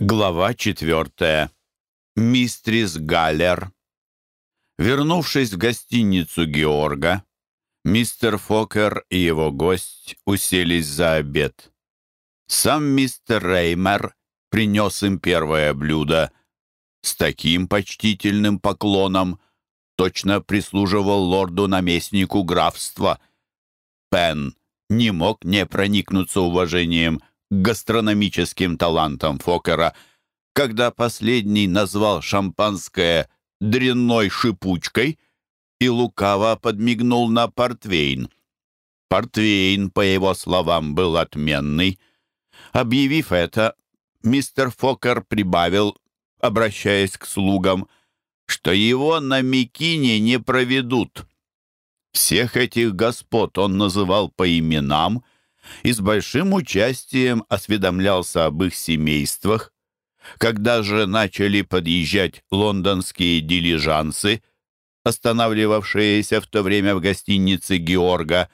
Глава четвертая. Мистрис Галлер. Вернувшись в гостиницу Георга, мистер Фокер и его гость уселись за обед. Сам мистер Реймер принес им первое блюдо с таким почтительным поклоном, точно прислуживал лорду-наместнику графства. Пен не мог не проникнуться уважением гастрономическим талантом Фокера, когда последний назвал шампанское дрянной шипучкой и лукаво подмигнул на портвейн. Портвейн, по его словам, был отменный. Объявив это, мистер Фокер прибавил, обращаясь к слугам, что его на Микине не проведут. Всех этих господ он называл по именам — и с большим участием осведомлялся об их семействах. Когда же начали подъезжать лондонские дилижансы, останавливавшиеся в то время в гостинице Георга,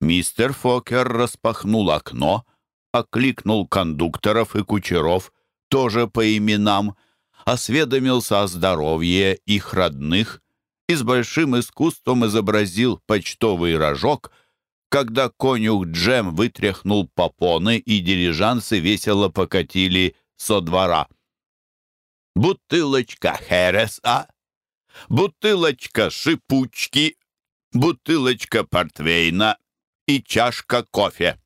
мистер Фокер распахнул окно, окликнул кондукторов и кучеров, тоже по именам, осведомился о здоровье их родных и с большим искусством изобразил почтовый рожок — когда конюх Джем вытряхнул попоны и дирижансы весело покатили со двора. «Бутылочка Хереса, бутылочка шипучки, бутылочка портвейна и чашка кофе.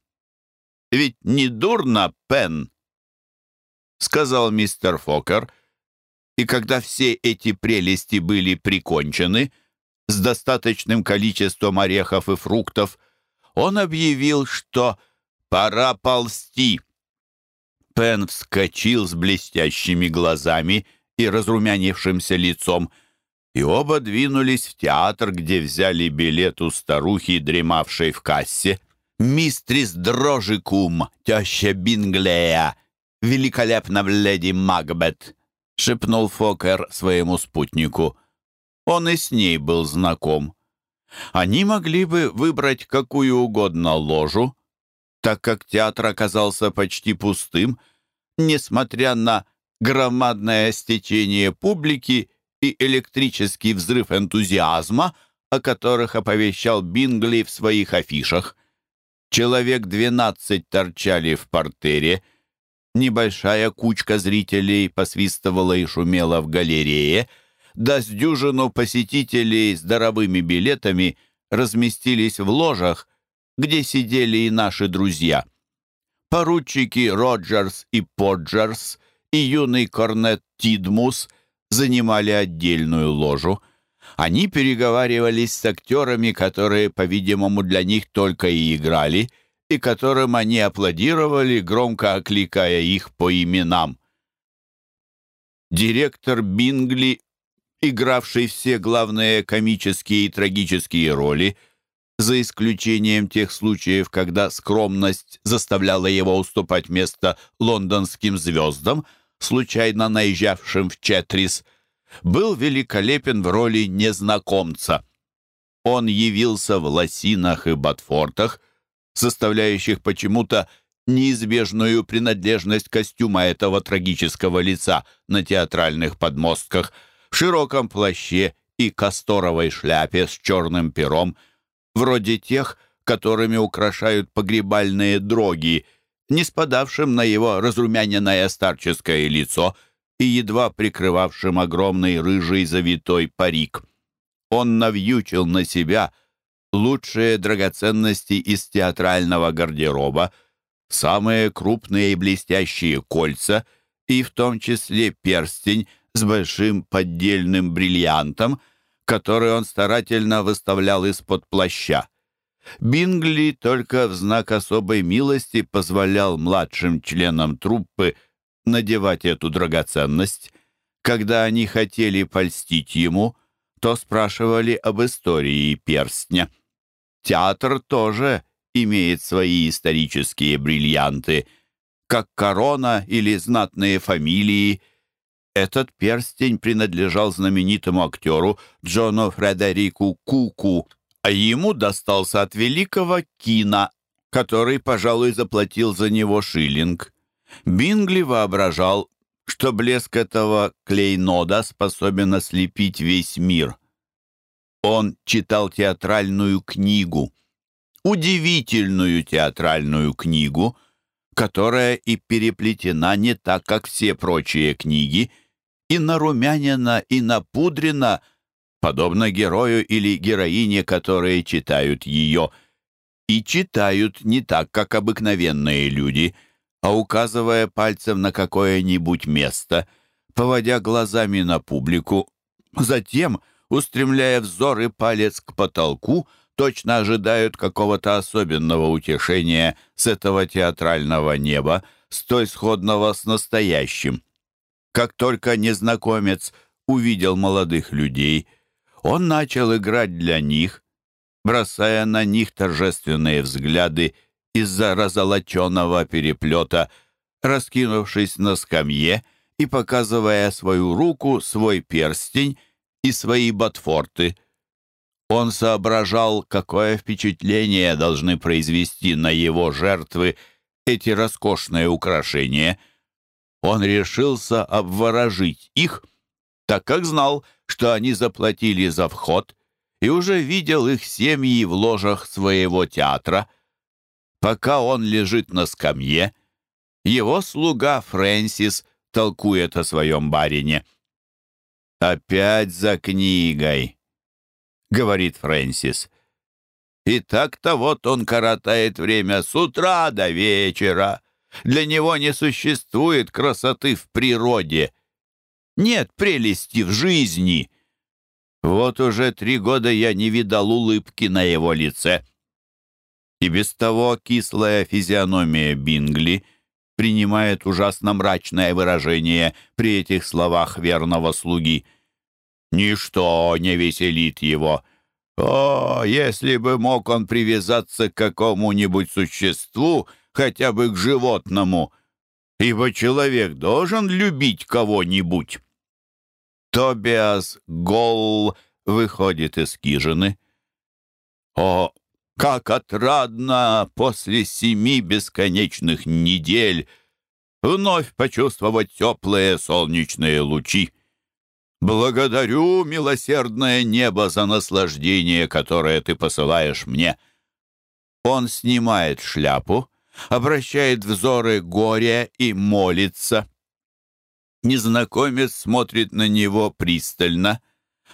Ведь не дурно, Пен?» — сказал мистер Фокер. И когда все эти прелести были прикончены, с достаточным количеством орехов и фруктов, он объявил, что пора ползти. Пен вскочил с блестящими глазами и разрумянившимся лицом, и оба двинулись в театр, где взяли билет у старухи, дремавшей в кассе. «Мистрис Дрожикум, теща Бинглея, великолепно в леди Макбет», — шепнул Фокер своему спутнику. Он и с ней был знаком. Они могли бы выбрать какую угодно ложу, так как театр оказался почти пустым, несмотря на громадное стечение публики и электрический взрыв энтузиазма, о которых оповещал Бингли в своих афишах. Человек двенадцать торчали в портере, небольшая кучка зрителей посвистывала и шумела в галерее — да с дюжину посетителей с даровыми билетами разместились в ложах, где сидели и наши друзья. Поручики Роджерс и Поджерс и юный корнет Тидмус занимали отдельную ложу. Они переговаривались с актерами, которые, по-видимому, для них только и играли, и которым они аплодировали, громко окликая их по именам. Директор Бингли игравший все главные комические и трагические роли, за исключением тех случаев, когда скромность заставляла его уступать место лондонским звездам, случайно наезжавшим в Четрис, был великолепен в роли незнакомца. Он явился в лосинах и ботфортах, составляющих почему-то неизбежную принадлежность костюма этого трагического лица на театральных подмостках – в широком плаще и касторовой шляпе с черным пером, вроде тех, которыми украшают погребальные дроги, не спадавшим на его разрумяненное старческое лицо и едва прикрывавшим огромный рыжий завитой парик. Он навьючил на себя лучшие драгоценности из театрального гардероба, самые крупные и блестящие кольца и в том числе перстень с большим поддельным бриллиантом, который он старательно выставлял из-под плаща. Бингли только в знак особой милости позволял младшим членам труппы надевать эту драгоценность. Когда они хотели польстить ему, то спрашивали об истории перстня. Театр тоже имеет свои исторические бриллианты, как корона или знатные фамилии – этот перстень принадлежал знаменитому актеру Джону Фредерику Куку, а ему достался от великого Кина, который, пожалуй, заплатил за него шиллинг. Бингли воображал, что блеск этого клейнода способен ослепить весь мир. Он читал театральную книгу, удивительную театральную книгу, которая и переплетена не так, как все прочие книги, и нарумянена, и напудрена, подобно герою или героине, которые читают ее, и читают не так, как обыкновенные люди, а указывая пальцем на какое-нибудь место, поводя глазами на публику, затем — устремляя взор и палец к потолку, точно ожидают какого-то особенного утешения с этого театрального неба, столь сходного с настоящим. Как только незнакомец увидел молодых людей, он начал играть для них, бросая на них торжественные взгляды из-за разолоченного переплета, раскинувшись на скамье и показывая свою руку, свой перстень и свои ботфорты. Он соображал, какое впечатление должны произвести на его жертвы эти роскошные украшения. Он решился обворожить их, так как знал, что они заплатили за вход, и уже видел их семьи в ложах своего театра. Пока он лежит на скамье, его слуга Фрэнсис толкует о своем барине — «Опять за книгой», — говорит Фрэнсис. «И так-то вот он коротает время с утра до вечера. Для него не существует красоты в природе. Нет прелести в жизни. Вот уже три года я не видал улыбки на его лице». И без того кислая физиономия Бингли принимает ужасно мрачное выражение при этих словах верного слуги. Ничто не веселит его. О, если бы мог он привязаться к какому-нибудь существу, хотя бы к животному, ибо человек должен любить кого-нибудь. Тобиас Голл выходит из хижины. О, как отрадно после семи бесконечных недель вновь почувствовать теплые солнечные лучи. Благодарю, милосердное небо, за наслаждение, которое ты посылаешь мне. Он снимает шляпу, обращает взоры горя и молится. Незнакомец смотрит на него пристально.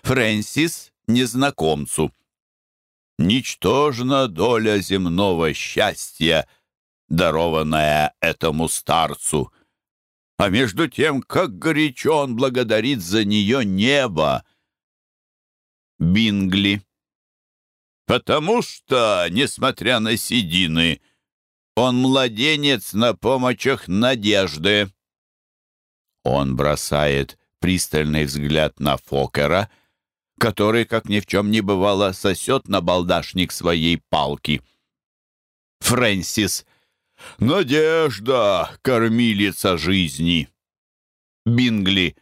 Фрэнсис — незнакомцу ничтожна доля земного счастья, дарованная этому старцу. А между тем, как горячо он благодарит за нее небо. Бингли. Потому что, несмотря на седины, он младенец на помощах надежды. Он бросает пристальный взгляд на Фокера — который, как ни в чем не бывало, сосет на балдашник своей палки. Фрэнсис. «Надежда, кормилица жизни!» Бингли.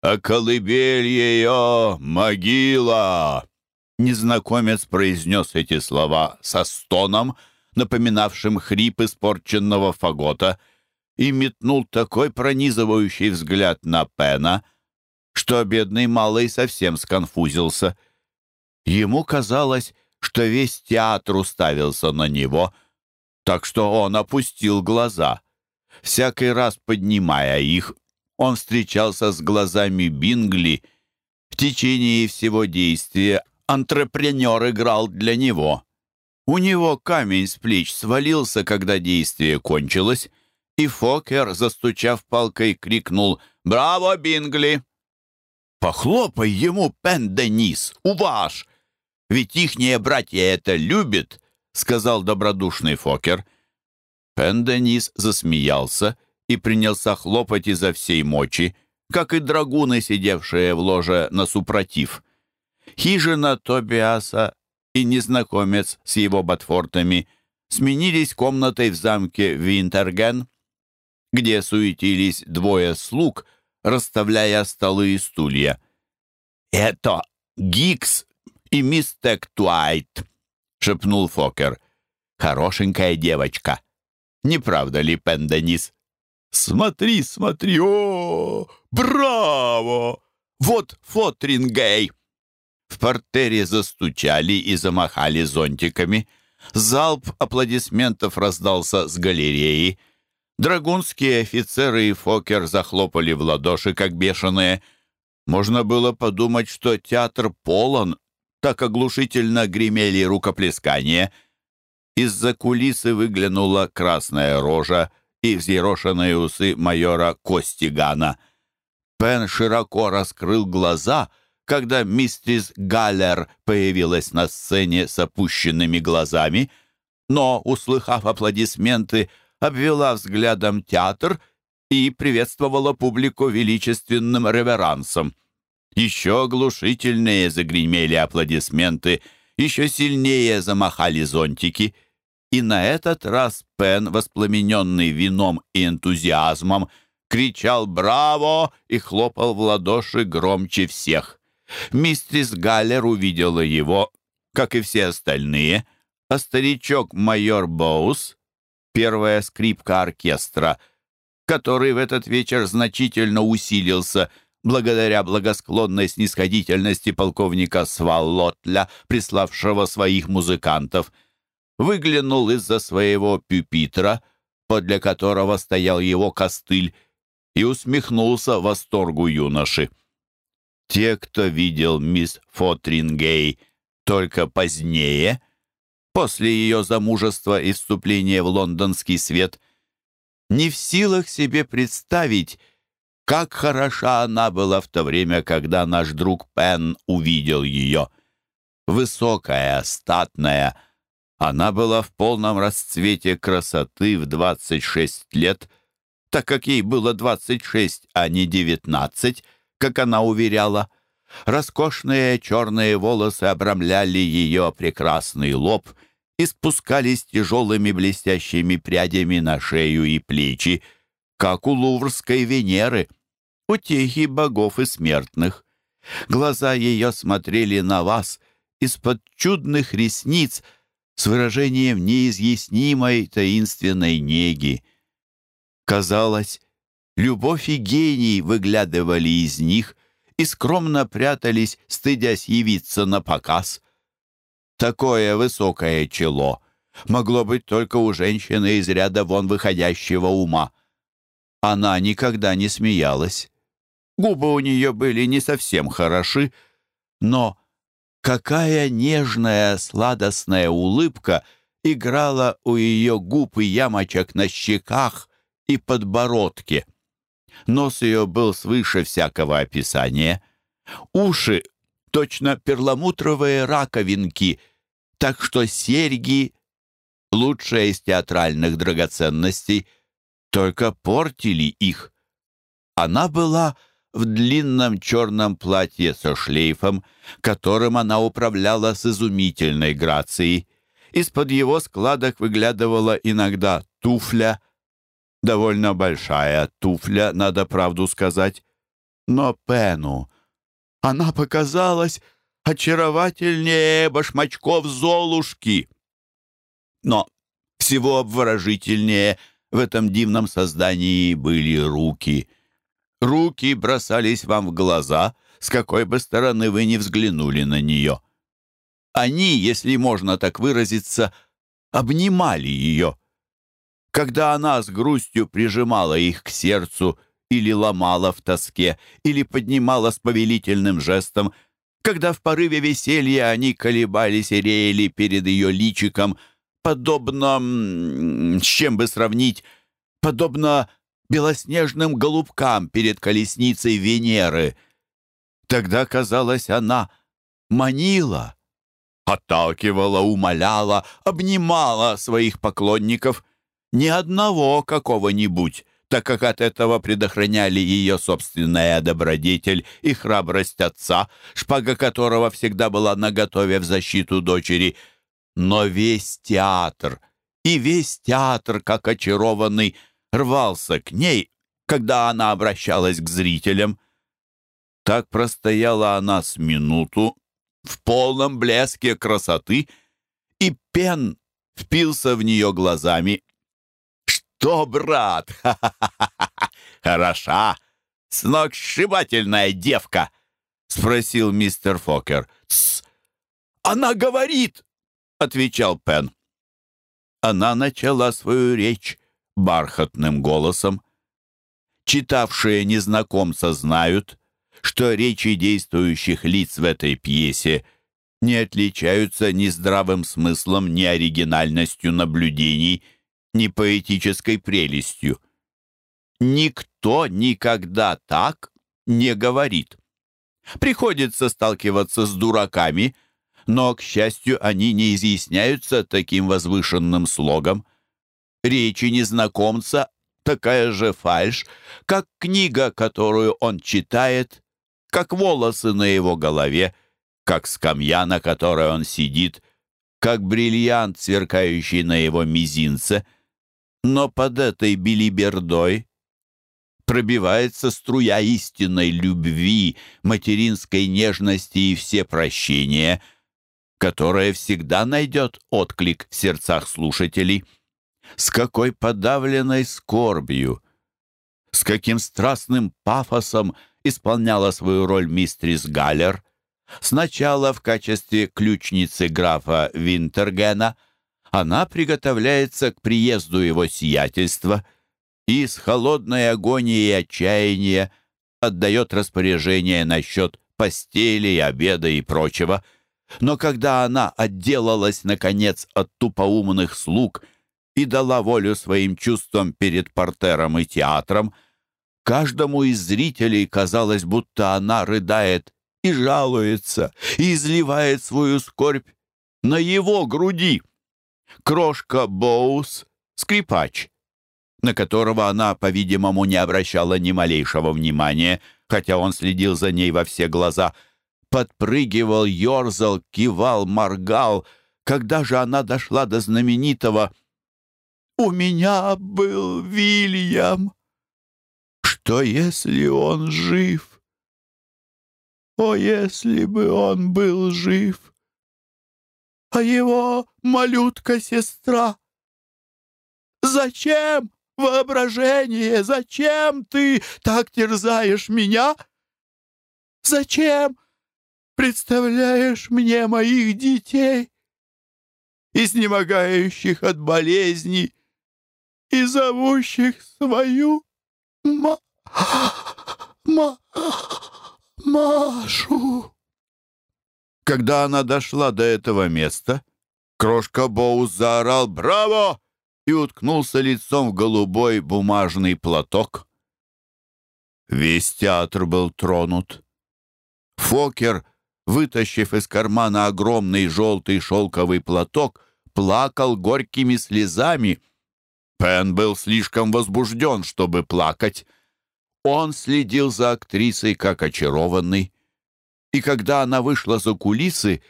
«А колыбель ее — могила!» Незнакомец произнес эти слова со стоном, напоминавшим хрип испорченного фагота, и метнул такой пронизывающий взгляд на Пена — что бедный малый совсем сконфузился. Ему казалось, что весь театр уставился на него, так что он опустил глаза. Всякий раз поднимая их, он встречался с глазами Бингли. В течение всего действия антрепренер играл для него. У него камень с плеч свалился, когда действие кончилось, и Фокер, застучав палкой, крикнул «Браво, Бингли!» Похлопай ему, Пен Денис, уваж! Ведь ихние братья это любят, сказал добродушный Фокер. Пен Денис засмеялся и принялся хлопать изо всей мочи, как и драгуны, сидевшие в ложе на супротив. Хижина Тобиаса и незнакомец с его ботфортами сменились комнатой в замке Винтерген, где суетились двое слуг — расставляя столы и стулья. «Это Гикс и мистер Туайт», — шепнул Фокер. «Хорошенькая девочка. Не правда ли, Пенденис?» Смотри, смотри, о, браво! Вот Фотрингей!» В портере застучали и замахали зонтиками. Залп аплодисментов раздался с галереи. Драгунские офицеры и Фокер захлопали в ладоши, как бешеные. Можно было подумать, что театр полон, так оглушительно гремели рукоплескания. Из-за кулисы выглянула красная рожа и взъерошенные усы майора Костигана. Пен широко раскрыл глаза, когда мистерис Галлер появилась на сцене с опущенными глазами, но, услыхав аплодисменты, обвела взглядом театр и приветствовала публику величественным реверансом. Еще оглушительнее загремели аплодисменты, еще сильнее замахали зонтики. И на этот раз Пен, воспламененный вином и энтузиазмом, кричал «Браво!» и хлопал в ладоши громче всех. Мистрис Галлер увидела его, как и все остальные, а старичок майор Боус, первая скрипка оркестра, который в этот вечер значительно усилился – благодаря благосклонной снисходительности полковника Сваллотля, приславшего своих музыкантов, выглянул из-за своего пюпитра, подле которого стоял его костыль, и усмехнулся восторгу юноши. Те, кто видел мисс Фотрингей только позднее, после ее замужества и вступления в лондонский свет, не в силах себе представить, как хороша она была в то время, когда наш друг Пен увидел ее. Высокая, статная, она была в полном расцвете красоты в 26 лет, так как ей было 26, а не 19, как она уверяла. Роскошные черные волосы обрамляли ее прекрасный лоб и спускались тяжелыми блестящими прядями на шею и плечи, как у луврской Венеры — утехи богов и смертных. Глаза ее смотрели на вас из-под чудных ресниц с выражением неизъяснимой таинственной неги. Казалось, любовь и гений выглядывали из них и скромно прятались, стыдясь явиться на показ. Такое высокое чело могло быть только у женщины из ряда вон выходящего ума. Она никогда не смеялась Губы у нее были не совсем хороши, но какая нежная сладостная улыбка играла у ее губ и ямочек на щеках и подбородке. Нос ее был свыше всякого описания. Уши — точно перламутровые раковинки, так что серьги, лучшая из театральных драгоценностей, только портили их. Она была в длинном черном платье со шлейфом, которым она управляла с изумительной грацией. Из-под его складок выглядывала иногда туфля, довольно большая туфля, надо правду сказать. Но Пену она показалась очаровательнее башмачков Золушки. Но всего обворожительнее в этом дивном создании были руки — Руки бросались вам в глаза, с какой бы стороны вы ни взглянули на нее. Они, если можно так выразиться, обнимали ее. Когда она с грустью прижимала их к сердцу или ломала в тоске, или поднимала с повелительным жестом, когда в порыве веселья они колебались и реяли перед ее личиком, подобно... с чем бы сравнить? Подобно белоснежным голубкам перед колесницей Венеры. Тогда, казалось, она манила, отталкивала, умоляла, обнимала своих поклонников. Ни одного какого-нибудь, так как от этого предохраняли ее собственная добродетель и храбрость отца, шпага которого всегда была наготове в защиту дочери. Но весь театр, и весь театр, как очарованный, рвался к ней, когда она обращалась к зрителям. Так простояла она с минуту в полном блеске красоты, и Пен впился в нее глазами. что, брат? Хороша, сногсшибательная девка!» — спросил мистер Фокер. «Тсс! Она говорит!» — отвечал Пен. Она начала свою речь бархатным голосом. Читавшие незнакомца знают, что речи действующих лиц в этой пьесе не отличаются ни здравым смыслом, ни оригинальностью наблюдений, ни поэтической прелестью. Никто никогда так не говорит. Приходится сталкиваться с дураками, но, к счастью, они не изъясняются таким возвышенным слогом. Речи незнакомца такая же фальшь, как книга, которую он читает, как волосы на его голове, как скамья, на которой он сидит, как бриллиант, сверкающий на его мизинце. Но под этой билибердой пробивается струя истинной любви, материнской нежности и всепрощения, которая всегда найдет отклик в сердцах слушателей. С какой подавленной скорбью, с каким страстным пафосом исполняла свою роль мистрис Галлер, сначала в качестве ключницы графа Винтергена, она приготовляется к приезду его сиятельства — и с холодной агонией отчаяния отдает распоряжение насчет постели, обеда и прочего. Но когда она отделалась, наконец, от тупоумных слуг и дала волю своим чувствам перед портером и театром, каждому из зрителей казалось, будто она рыдает и жалуется, и изливает свою скорбь на его груди. Крошка Боус, скрипач, на которого она, по-видимому, не обращала ни малейшего внимания, хотя он следил за ней во все глаза. Подпрыгивал, ерзал, кивал, моргал. Когда же она дошла до знаменитого «У меня был Вильям! Что, если он жив? О, если бы он был жив! А его малютка-сестра! Зачем?» Воображение, зачем ты так терзаешь меня? Зачем представляешь мне моих детей, изнемогающих от болезней и зовущих свою ма... ма... Машу? Когда она дошла до этого места, крошка Боус заорал «Браво!» и уткнулся лицом в голубой бумажный платок. Весь театр был тронут. Фокер, вытащив из кармана огромный желтый шелковый платок, плакал горькими слезами. Пен был слишком возбужден, чтобы плакать. Он следил за актрисой, как очарованный. И когда она вышла за кулисы,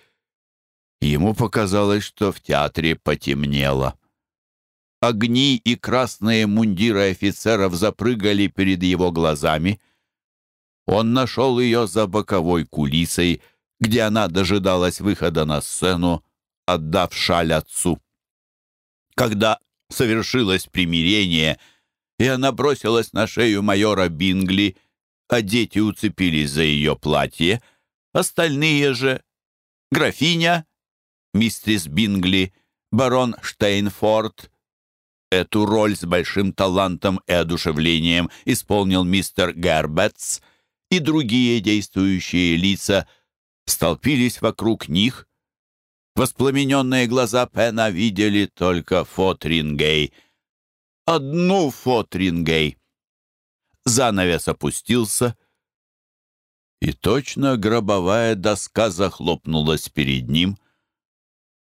ему показалось, что в театре потемнело. Огни и красные мундиры офицеров запрыгали перед его глазами. Он нашел ее за боковой кулисой, где она дожидалась выхода на сцену, отдав шаль отцу. Когда совершилось примирение, и она бросилась на шею майора Бингли, а дети уцепились за ее платье, остальные же — графиня, мистерис Бингли, барон Штейнфорд — Эту роль с большим талантом и одушевлением исполнил мистер Гербетс, и другие действующие лица столпились вокруг них. Воспламененные глаза Пена видели только Фотрингей. Одну Фотрингей. Занавес опустился, и точно гробовая доска захлопнулась перед ним —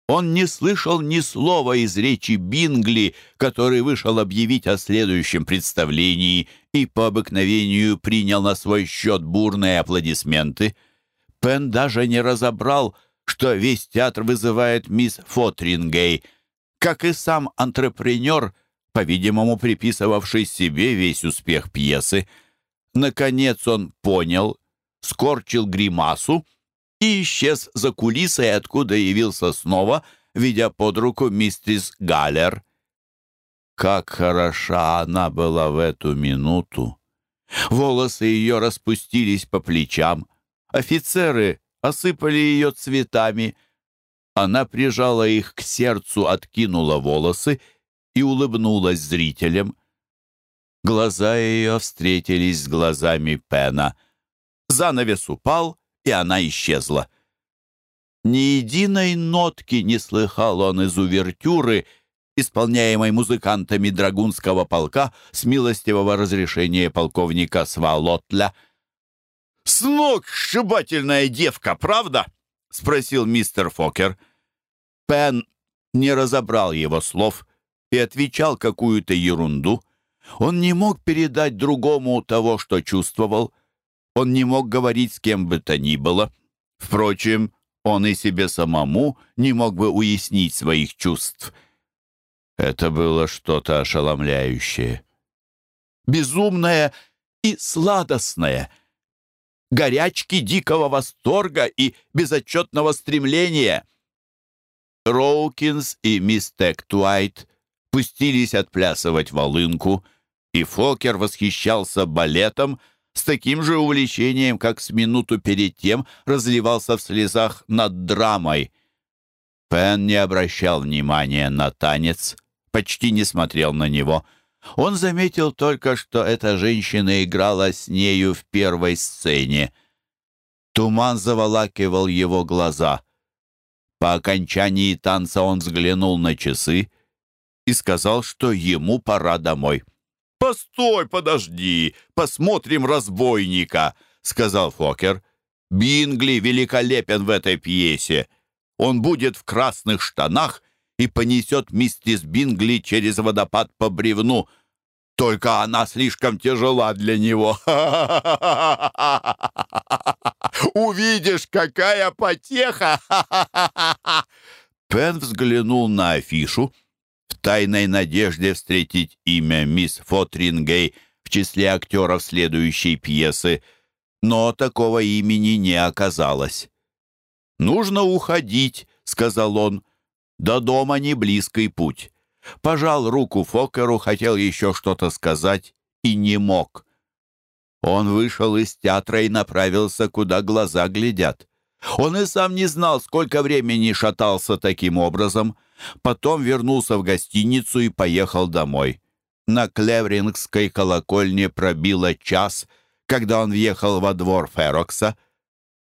он не слышал ни слова из речи Бингли, который вышел объявить о следующем представлении и по обыкновению принял на свой счет бурные аплодисменты. Пен даже не разобрал, что весь театр вызывает мисс Фотрингей, как и сам антрепренер, по-видимому, приписывавший себе весь успех пьесы. Наконец он понял, скорчил гримасу и исчез за кулисой, откуда явился снова, ведя под руку миссис Галлер. Как хороша она была в эту минуту! Волосы ее распустились по плечам. Офицеры осыпали ее цветами. Она прижала их к сердцу, откинула волосы и улыбнулась зрителям. Глаза ее встретились с глазами Пена. Занавес упал, и она исчезла. Ни единой нотки не слыхал он из увертюры, исполняемой музыкантами Драгунского полка с милостивого разрешения полковника Свалотля. «С ног сшибательная девка, правда?» — спросил мистер Фокер. Пен не разобрал его слов и отвечал какую-то ерунду. Он не мог передать другому того, что чувствовал. Он не мог говорить с кем бы то ни было. Впрочем, он и себе самому не мог бы уяснить своих чувств. Это было что-то ошеломляющее. Безумное и сладостное. Горячки дикого восторга и безотчетного стремления. Роукинс и мисс Тектуайт пустились отплясывать волынку, и Фокер восхищался балетом — с таким же увлечением, как с минуту перед тем разливался в слезах над драмой. Пен не обращал внимания на танец, почти не смотрел на него. Он заметил только, что эта женщина играла с нею в первой сцене. Туман заволакивал его глаза. По окончании танца он взглянул на часы и сказал, что ему пора домой. «Постой, подожди, посмотрим разбойника», — сказал Фокер. «Бингли великолепен в этой пьесе. Он будет в красных штанах и понесет миссис Бингли через водопад по бревну. Только она слишком тяжела для него. Увидишь, какая потеха!» Пен взглянул на афишу в тайной надежде встретить имя мисс Фотрингей в числе актеров следующей пьесы, но такого имени не оказалось. «Нужно уходить», — сказал он. «До дома не близкий путь». Пожал руку Фокеру, хотел еще что-то сказать и не мог. Он вышел из театра и направился, куда глаза глядят. Он и сам не знал, сколько времени шатался таким образом. Потом вернулся в гостиницу и поехал домой. На Клеврингской колокольне пробило час, когда он въехал во двор Ферокса.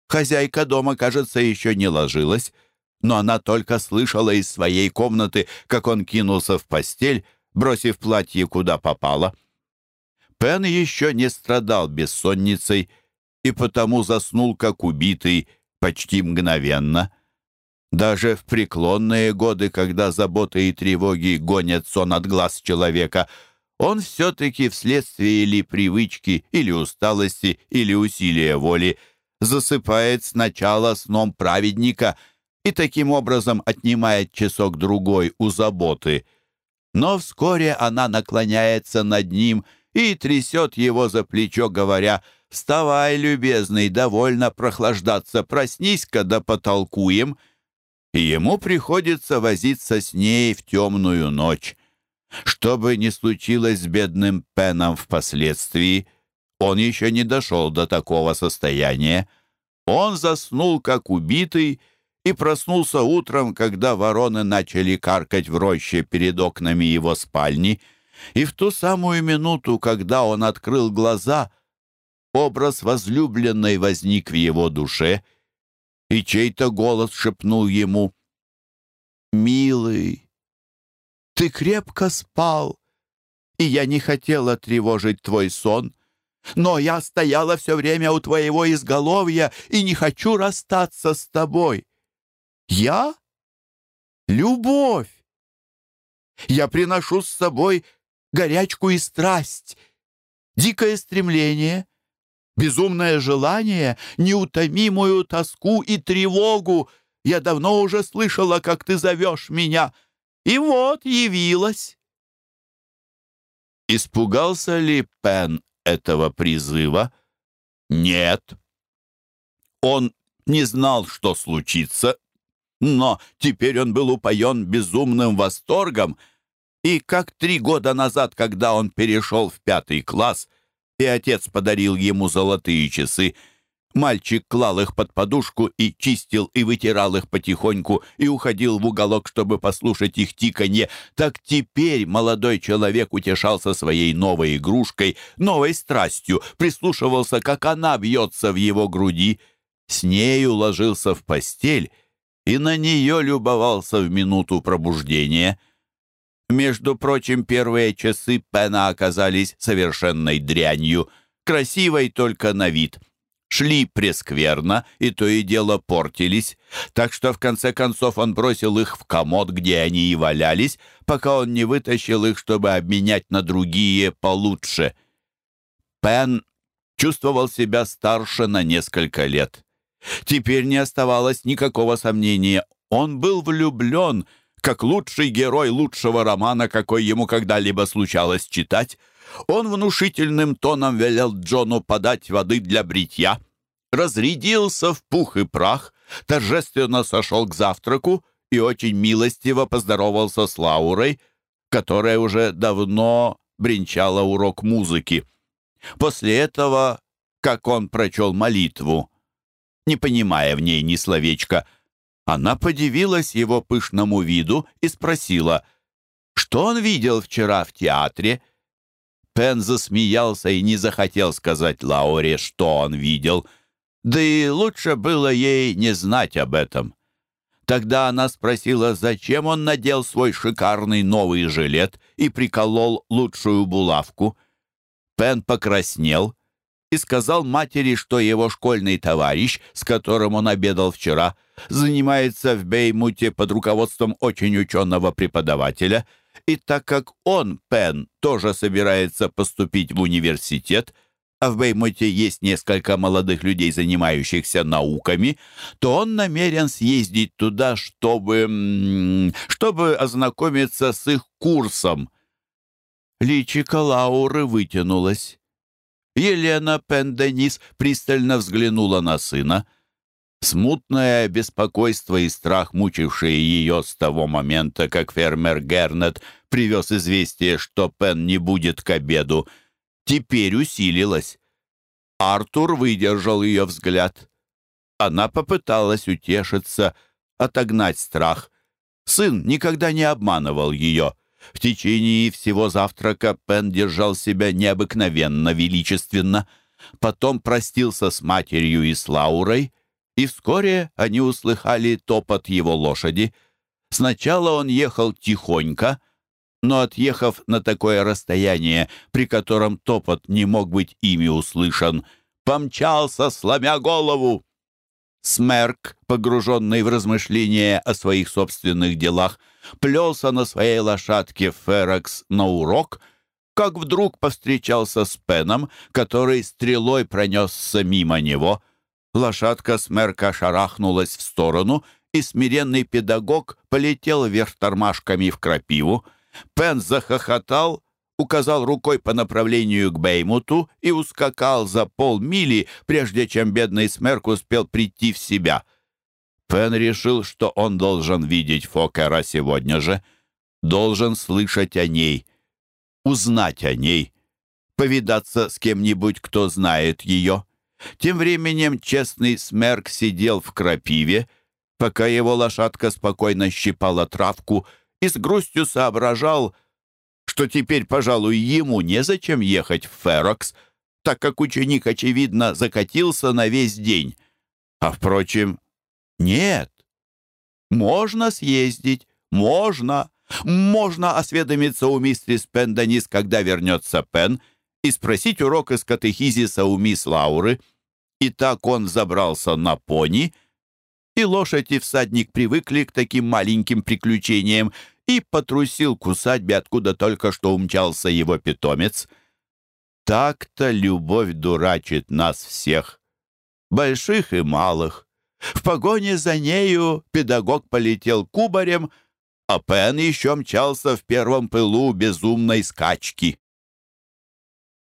Хозяйка дома, кажется, еще не ложилась, но она только слышала из своей комнаты, как он кинулся в постель, бросив платье куда попало. Пен еще не страдал бессонницей и потому заснул, как убитый, почти мгновенно. Даже в преклонные годы, когда заботы и тревоги гонят сон от глаз человека, он все-таки вследствие или привычки, или усталости, или усилия воли засыпает сначала сном праведника и таким образом отнимает часок-другой у заботы. Но вскоре она наклоняется над ним и трясет его за плечо, говоря — «Вставай, любезный, довольно прохлаждаться, проснись-ка да потолкуем». И ему приходится возиться с ней в темную ночь. Что бы ни случилось с бедным Пеном впоследствии, он еще не дошел до такого состояния. Он заснул, как убитый, и проснулся утром, когда вороны начали каркать в роще перед окнами его спальни. И в ту самую минуту, когда он открыл глаза — Образ возлюбленной возник в его душе, и чей-то голос шепнул ему «Милый, ты крепко спал, и я не хотела тревожить твой сон, но я стояла все время у твоего изголовья и не хочу расстаться с тобой. Я — любовь. Я приношу с собой горячку и страсть, дикое стремление — безумное желание, неутомимую тоску и тревогу. Я давно уже слышала, как ты зовешь меня, и вот явилась». Испугался ли Пен этого призыва? Нет. Он не знал, что случится, но теперь он был упоен безумным восторгом, И как три года назад, когда он перешел в пятый класс, и отец подарил ему золотые часы, Мальчик клал их под подушку и чистил и вытирал их потихоньку и уходил в уголок, чтобы послушать их тиканье. Так теперь молодой человек утешался своей новой игрушкой, новой страстью, прислушивался, как она бьется в его груди. С нею ложился в постель и на нее любовался в минуту пробуждения. Между прочим, первые часы Пена оказались совершенной дрянью, красивой только на вид — шли прескверно и то и дело портились, так что в конце концов он бросил их в комод, где они и валялись, пока он не вытащил их, чтобы обменять на другие получше. Пен чувствовал себя старше на несколько лет. Теперь не оставалось никакого сомнения. Он был влюблен, как лучший герой лучшего романа, какой ему когда-либо случалось читать. Он внушительным тоном велел Джону подать воды для бритья, разрядился в пух и прах, торжественно сошел к завтраку и очень милостиво поздоровался с Лаурой, которая уже давно бренчала урок музыки. После этого, как он прочел молитву, не понимая в ней ни словечка, она подивилась его пышному виду и спросила, что он видел вчера в театре. Пен засмеялся и не захотел сказать Лауре, что он видел — да и лучше было ей не знать об этом. Тогда она спросила, зачем он надел свой шикарный новый жилет и приколол лучшую булавку. Пен покраснел и сказал матери, что его школьный товарищ, с которым он обедал вчера, занимается в Беймуте под руководством очень ученого преподавателя, и так как он, Пен, тоже собирается поступить в университет, а в Беймуте есть несколько молодых людей, занимающихся науками, то он намерен съездить туда, чтобы... чтобы ознакомиться с их курсом. Личико Лауры вытянулось. Елена Пенденис пристально взглянула на сына. Смутное беспокойство и страх, мучившие ее с того момента, как фермер Гернет привез известие, что Пен не будет к обеду, — теперь усилилась. Артур выдержал ее взгляд. Она попыталась утешиться, отогнать страх. Сын никогда не обманывал ее. В течение всего завтрака Пен держал себя необыкновенно величественно. Потом простился с матерью и с Лаурой, и вскоре они услыхали топот его лошади. Сначала он ехал тихонько, но, отъехав на такое расстояние, при котором топот не мог быть ими услышан, помчался, сломя голову. Смерк, погруженный в размышления о своих собственных делах, плелся на своей лошадке Ферекс на урок, как вдруг повстречался с Пеном, который стрелой пронесся мимо него. Лошадка Смерка шарахнулась в сторону, и смиренный педагог полетел вверх тормашками в крапиву. Пен захохотал, указал рукой по направлению к Беймуту и ускакал за полмили, прежде чем бедный Смерк успел прийти в себя. Пен решил, что он должен видеть Фокера сегодня же, должен слышать о ней, узнать о ней, повидаться с кем-нибудь, кто знает ее. Тем временем честный Смерк сидел в крапиве, пока его лошадка спокойно щипала травку — и с грустью соображал, что теперь, пожалуй, ему незачем ехать в Ферокс, так как ученик, очевидно, закатился на весь день. А, впрочем, нет. Можно съездить, можно. Можно осведомиться у мистерис Пенденис, когда вернется Пен, и спросить урок из катехизиса у мисс Лауры. И так он забрался на пони — и лошадь и всадник привыкли к таким маленьким приключениям и потрусил к усадьбе, откуда только что умчался его питомец. Так-то любовь дурачит нас всех, больших и малых. В погоне за нею педагог полетел кубарем, а Пен еще мчался в первом пылу безумной скачки.